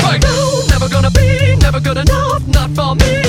No, never gonna be, never good enough, not for me.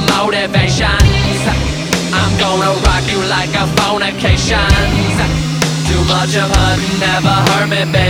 Motivations. I'm gonna rock you like a fornication. Too much of hurt, never hurt me, baby.